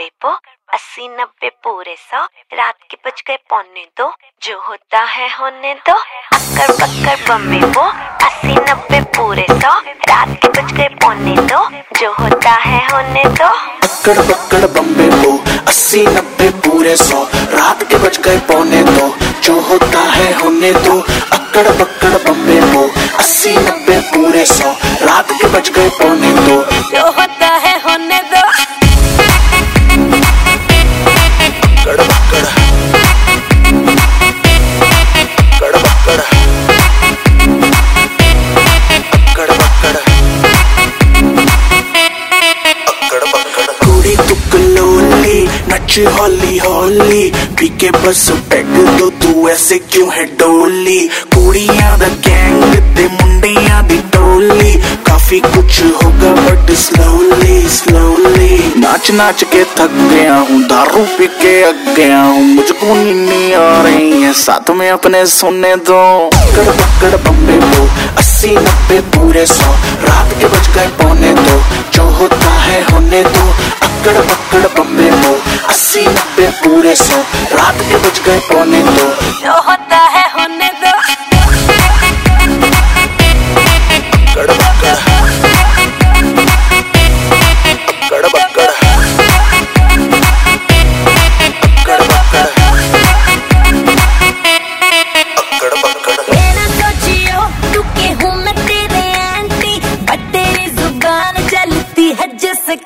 نبے پو اسی نبے پورے سو رات کے بج گئے پونے دو۔ جو ہوتا ہے ہونے دو۔ اکڑ پکڑ بمبے وہ۔ اسی نبے پورے سو رات کے بج گئے پونے دو۔ جو ہوتا ہے ہونے دو۔ اکڑ بکڑ بمبے پو اسی نبے پورے سو رات کے بج گئے پونے دو۔ جو ہوتا ہے ہونے دو۔ اکڑ بکڑ بمبے کچھ ہولی ہولی پی کے بس پیگ دو تو ایسے کیوں ہے ڈولی کڑیاں دا گینگ تے منڈیاں دی ٹولی کافی کچھ ہوگا بٹ سلولی سلولی ناچ ناچ کے تھک گیا ہوں دارو پی کے اگ گیا ہوں مجھ کو نینی آ رہی ہے ساتھ میں اپنے سننے دو پکڑ پکڑ بمبے بو اسی نبے پورے سو رات کے بچ گئے پونے دو جو ہوتا ہے ہونے دو تڑپ تڑپ پہ ہو اسی نبے پورے سو رات کے بج گئے پونے دو جو ہوتا ہے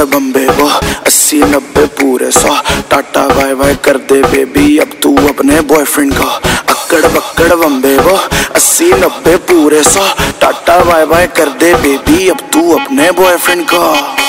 چھڑ بمبے وہ اسی نبے پورے سو ٹاٹا وائی وائی کر دے بیبی اب تو اپنے بوائے فرینڈ کا اکڑ بکڑ بمبے وہ اسی نبے پورے سو ٹاٹا وائی وائی کر دے بیبی اب تو اپنے بوائے فرینڈ کا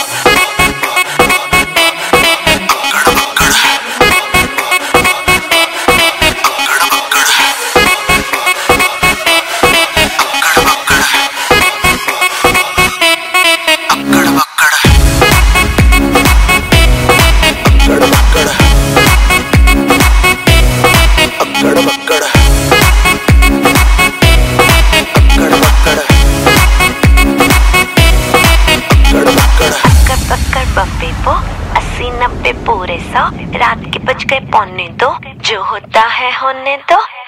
وہ اسی نبے پورے سو رات کے بج گئے پونے دو، جو ہوتا ہے ہونے دو۔